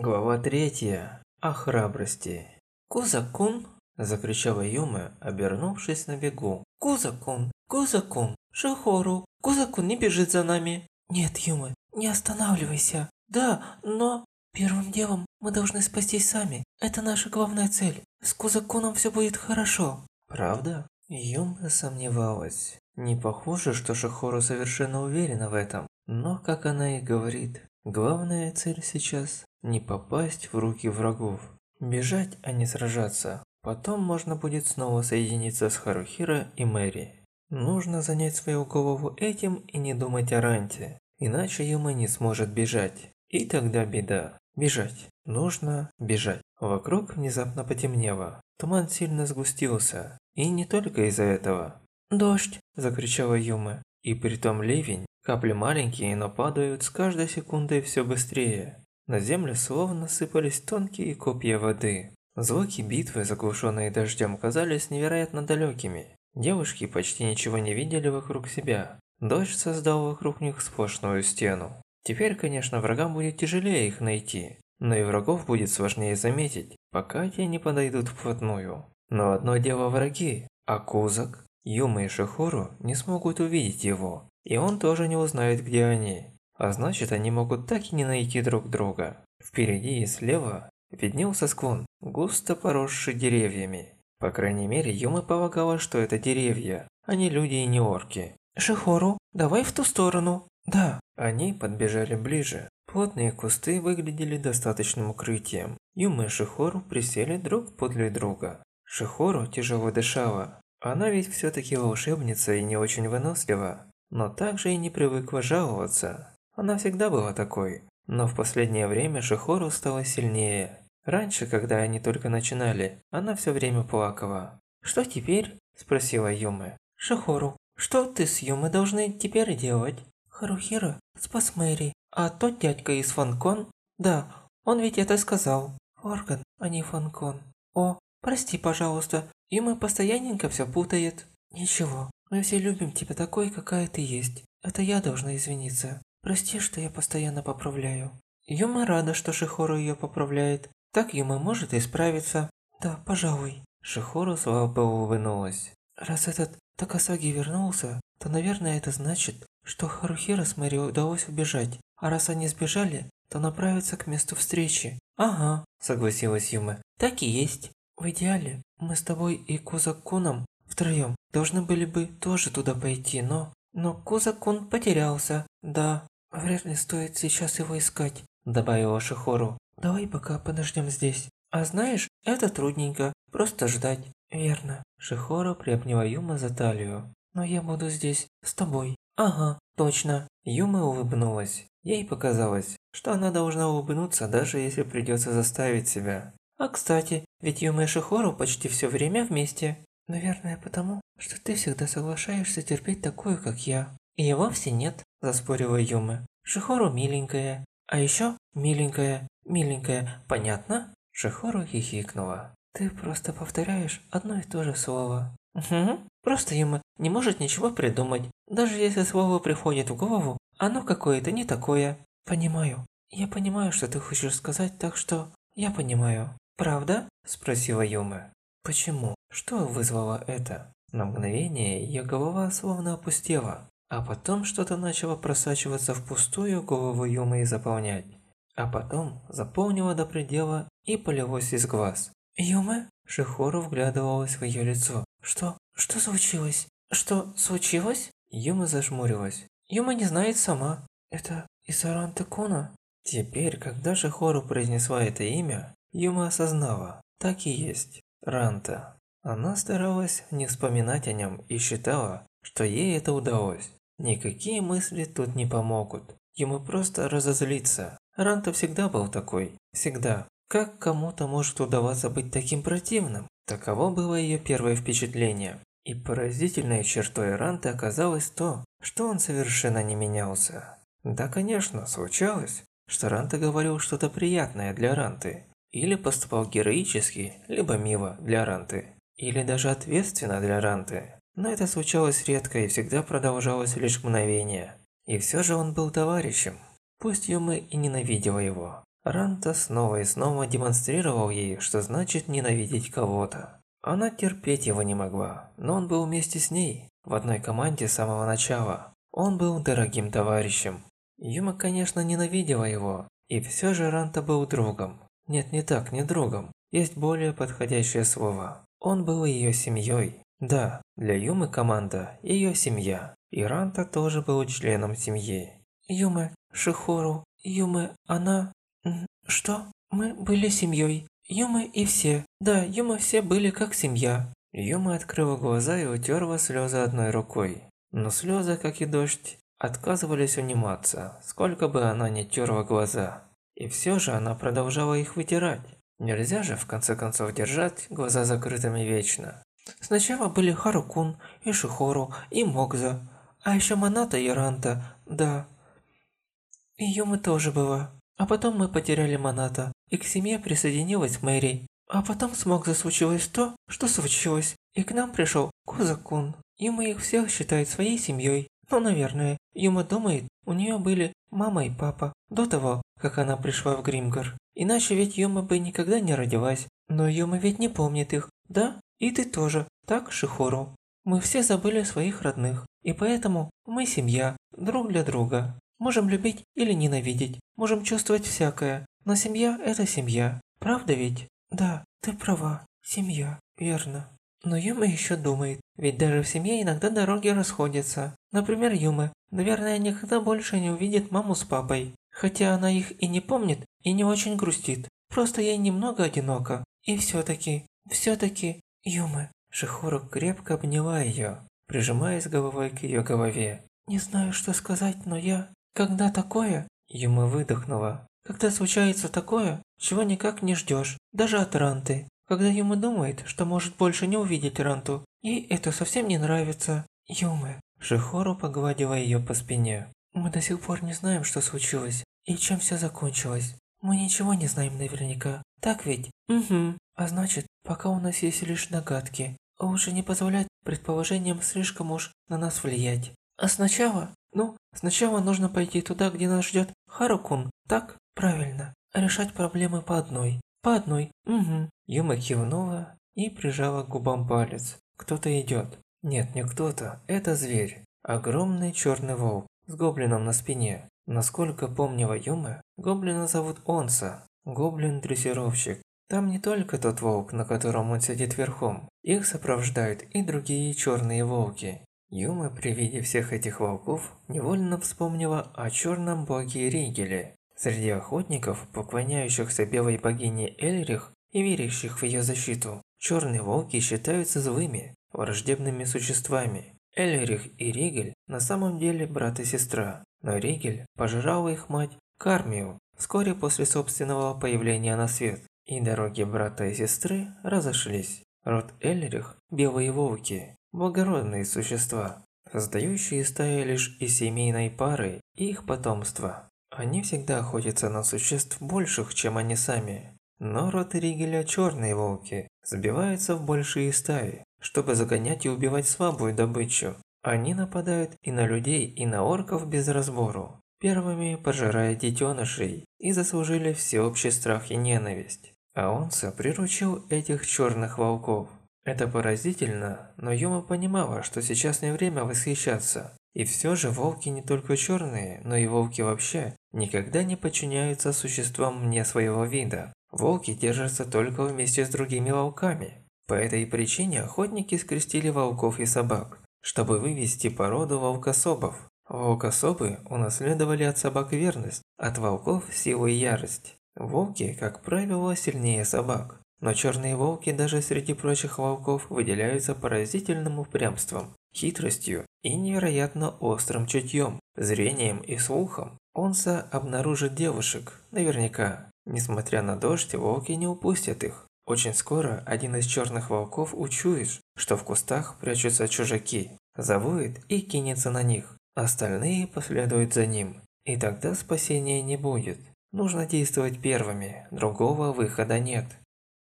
Глава третья. О храбрости. «Кузакун!» – закричала Юма, обернувшись на бегу. «Кузакун! Кузакун! Шихору! Кузакун не бежит за нами!» «Нет, Юма, не останавливайся!» «Да, но...» «Первым делом мы должны спастись сами. Это наша главная цель. С Кузакуном все будет хорошо». Правда? Юма сомневалась. Не похоже, что Шихору совершенно уверена в этом. Но, как она и говорит, главная цель сейчас – не попасть в руки врагов. Бежать, а не сражаться. Потом можно будет снова соединиться с Харухира и Мэри. Нужно занять свою голову этим и не думать о Ранте. Иначе Юма не сможет бежать. И тогда беда. Бежать. Нужно бежать. Вокруг внезапно потемнело. Туман сильно сгустился. И не только из-за этого. «Дождь!» – закричала Юма. И притом ливень. Капли маленькие, но падают с каждой секундой все быстрее. На землю словно сыпались тонкие копья воды. Звуки битвы, заглушенные дождем, казались невероятно далекими. Девушки почти ничего не видели вокруг себя. Дождь создал вокруг них сплошную стену. Теперь, конечно, врагам будет тяжелее их найти, но и врагов будет сложнее заметить, пока те не подойдут вплотную. Но одно дело враги, а Кузак, Юма и Шихору не смогут увидеть его, и он тоже не узнает, где они. А значит, они могут так и не найти друг друга. Впереди и слева виднелся склон, густо поросший деревьями. По крайней мере, Юма полагала, что это деревья, а не люди и не орки. «Шихору, давай в ту сторону!» «Да». Они подбежали ближе. Плотные кусты выглядели достаточным укрытием. Юма и Шихору присели друг подле друга. Шихору тяжело дышала. Она ведь все-таки волшебница и не очень вынослива. Но также и не привыкла жаловаться. Она всегда была такой. Но в последнее время Шихору стала сильнее. Раньше, когда они только начинали, она все время плакала. «Что теперь?» – спросила Юмы. «Шихору, что ты с Юмы должны теперь делать?» Харухира спас Мэри, а тот дядька из Фанкон? Да, он ведь это сказал. Орган, а не Фанкон. О, прости, пожалуйста, Юма постоянненько все путает. Ничего, мы все любим тебя такой, какая ты есть. Это я должна извиниться. Прости, что я постоянно поправляю. Юма рада, что Шихору ее поправляет. Так Юма может исправиться. Да, пожалуй. Шихору слабо улыбнулась. Раз этот Такасаги вернулся, то, наверное, это значит, что Харухира с Мэри удалось убежать, а раз они сбежали, то направятся к месту встречи. Ага, согласилась Юма. Так и есть. В идеале, мы с тобой и Кузакуном втроем должны были бы тоже туда пойти, но... Но Кузакун потерялся, да. Вряд ли стоит сейчас его искать, добавила Шихору. Давай пока подождем здесь. А знаешь, это трудненько, просто ждать. Верно. Шихору приобняла Юма за талию. Но я буду здесь, с тобой. Ага, точно. Юма улыбнулась. Ей показалось, что она должна улыбнуться, даже если придется заставить себя. А кстати, ведь Юма и Шихору почти все время вместе. Наверное, потому, что ты всегда соглашаешься терпеть такую, как я. И вовсе нет, заспорила Юма. Шихору миленькая. А еще миленькая, миленькая, понятно? Шихору хихикнула. Ты просто повторяешь одно и то же слово. Угу. Просто Юма не может ничего придумать. Даже если слово приходит в голову, оно какое-то не такое. Понимаю. Я понимаю, что ты хочешь сказать, так что я понимаю. Правда? Спросила Юма. Почему? Что вызвало это? На мгновение ее голова словно опустела, а потом что-то начало просачиваться в пустую голову Юмы и заполнять. А потом заполнило до предела и полилось из глаз. «Юма?» Шихору вглядывалась в ее лицо. «Что? Что случилось? Что случилось?» Юма зажмурилась. «Юма не знает сама. Это из-за Ранты Куна?» Теперь, когда Шихору произнесла это имя, Юма осознала. Так и есть. Ранта. Она старалась не вспоминать о нем и считала, что ей это удалось. Никакие мысли тут не помогут. Ему просто разозлиться. Ранта всегда был такой. Всегда. Как кому-то может удаваться быть таким противным? Таково было ее первое впечатление. И поразительной чертой Ранты оказалось то, что он совершенно не менялся. Да, конечно, случалось, что Ранта говорил что-то приятное для Ранты, или поступал героически, либо мило для Ранты, или даже ответственно для Ранты. Но это случалось редко и всегда продолжалось лишь мгновение. И все же он был товарищем. Пусть Юма и ненавидела его. Ранта снова и снова демонстрировал ей, что значит ненавидеть кого-то. Она терпеть его не могла, но он был вместе с ней, в одной команде с самого начала. Он был дорогим товарищем. Юма, конечно, ненавидела его, и все же Ранта был другом. Нет, не так, не другом. Есть более подходящее слово. Он был ее семьей. Да, для Юмы команда – ее семья. И Ранта тоже был членом семьи. Юме, Шихору, Юме, она... Что? Мы были семьей. Юма и все. Да, Юма все были как семья. Юма открыла глаза и утерла слезы одной рукой. Но слезы, как и дождь, отказывались униматься, сколько бы она ни терла глаза. И все же она продолжала их вытирать. Нельзя же, в конце концов, держать глаза закрытыми вечно. Сначала были Харукун, и Шихору, и Могза. А еще Маната и Ранта, да. И Юмы тоже была. А потом мы потеряли Маната, и к семье присоединилась Мэри. А потом с Могза случилось то, что случилось, и к нам пришел Кузакун. Юма их всех считает своей семьей. Ну, наверное, Юма думает, у нее были мама и папа до того, как она пришла в Гримгар. Иначе ведь Юма бы никогда не родилась. Но Юма ведь не помнит их, да? И ты тоже, так, Шихору? Мы все забыли своих родных, и поэтому мы семья, друг для друга. Можем любить или ненавидеть, можем чувствовать всякое, но семья – это семья. Правда ведь? Да, ты права. Семья, верно. Но Юма еще думает, ведь даже в семье иногда дороги расходятся. Например, Юма, наверное, никогда больше не увидит маму с папой. Хотя она их и не помнит, и не очень грустит. Просто ей немного одиноко. И все-таки, все-таки, Юма. Шихору крепко обняла ее, прижимаясь головой к ее голове. Не знаю, что сказать, но я... Когда такое? Юма выдохнула. Когда случается такое, чего никак не ждешь, даже от Ранты. Когда Юма думает, что может больше не увидеть Ранту, ей это совсем не нравится. Юма. Шихору погладила ее по спине. Мы до сих пор не знаем, что случилось и чем все закончилось. Мы ничего не знаем наверняка. Так ведь? Угу. А значит, пока у нас есть лишь догадки, лучше не позволять предположениям слишком уж на нас влиять. А сначала ну, сначала нужно пойти туда, где нас ждет Харукун, так? Правильно. Решать проблемы по одной. По одной. Угу. Юма кивнула и прижала к губам палец. Кто-то идет. Нет, не кто-то. Это зверь. Огромный черный волк с гоблином на спине. Насколько помнила Юма, гоблина зовут Онса. Гоблин-дрессировщик. Там не только тот волк, на котором он сидит верхом. Их сопровождают и другие черные волки. Юма при виде всех этих волков невольно вспомнила о черном боге Ригеле. Среди охотников, поклоняющихся белой богине Эльрих и верящих в ее защиту, черные волки считаются злыми, враждебными существами. Эльрих и Ригель на самом деле брат и сестра, но Ригель пожирала их мать Кармию вскоре после собственного появления на свет, и дороги брата и сестры разошлись. Род Эльрих – белые волки, благородные существа, создающие стаи лишь из семейной пары и их потомства. Они всегда охотятся на существ больших, чем они сами. Но род Ригеля черные волки забиваются в большие стаи, чтобы загонять и убивать слабую добычу. Они нападают и на людей, и на орков без разбору, первыми пожирая детенышей и заслужили всеобщий страх и ненависть. Аонса приручил этих черных волков. Это поразительно, но Юма понимала, что сейчас не время восхищаться. И все же волки не только черные, но и волки вообще никогда не подчиняются существам не своего вида. Волки держатся только вместе с другими волками. По этой причине охотники скрестили волков и собак, чтобы вывести породу волкособов. Волкособы унаследовали от собак верность, от волков силу и ярость. Волки, как правило, сильнее собак. Но черные волки даже среди прочих волков выделяются поразительным упрямством, хитростью и невероятно острым чутьем, зрением и слухом. Онса обнаружит девушек, наверняка. Несмотря на дождь, волки не упустят их. Очень скоро один из черных волков учует, что в кустах прячутся чужаки, завоет и кинется на них. Остальные последуют за ним, и тогда спасения не будет. Нужно действовать первыми, другого выхода нет.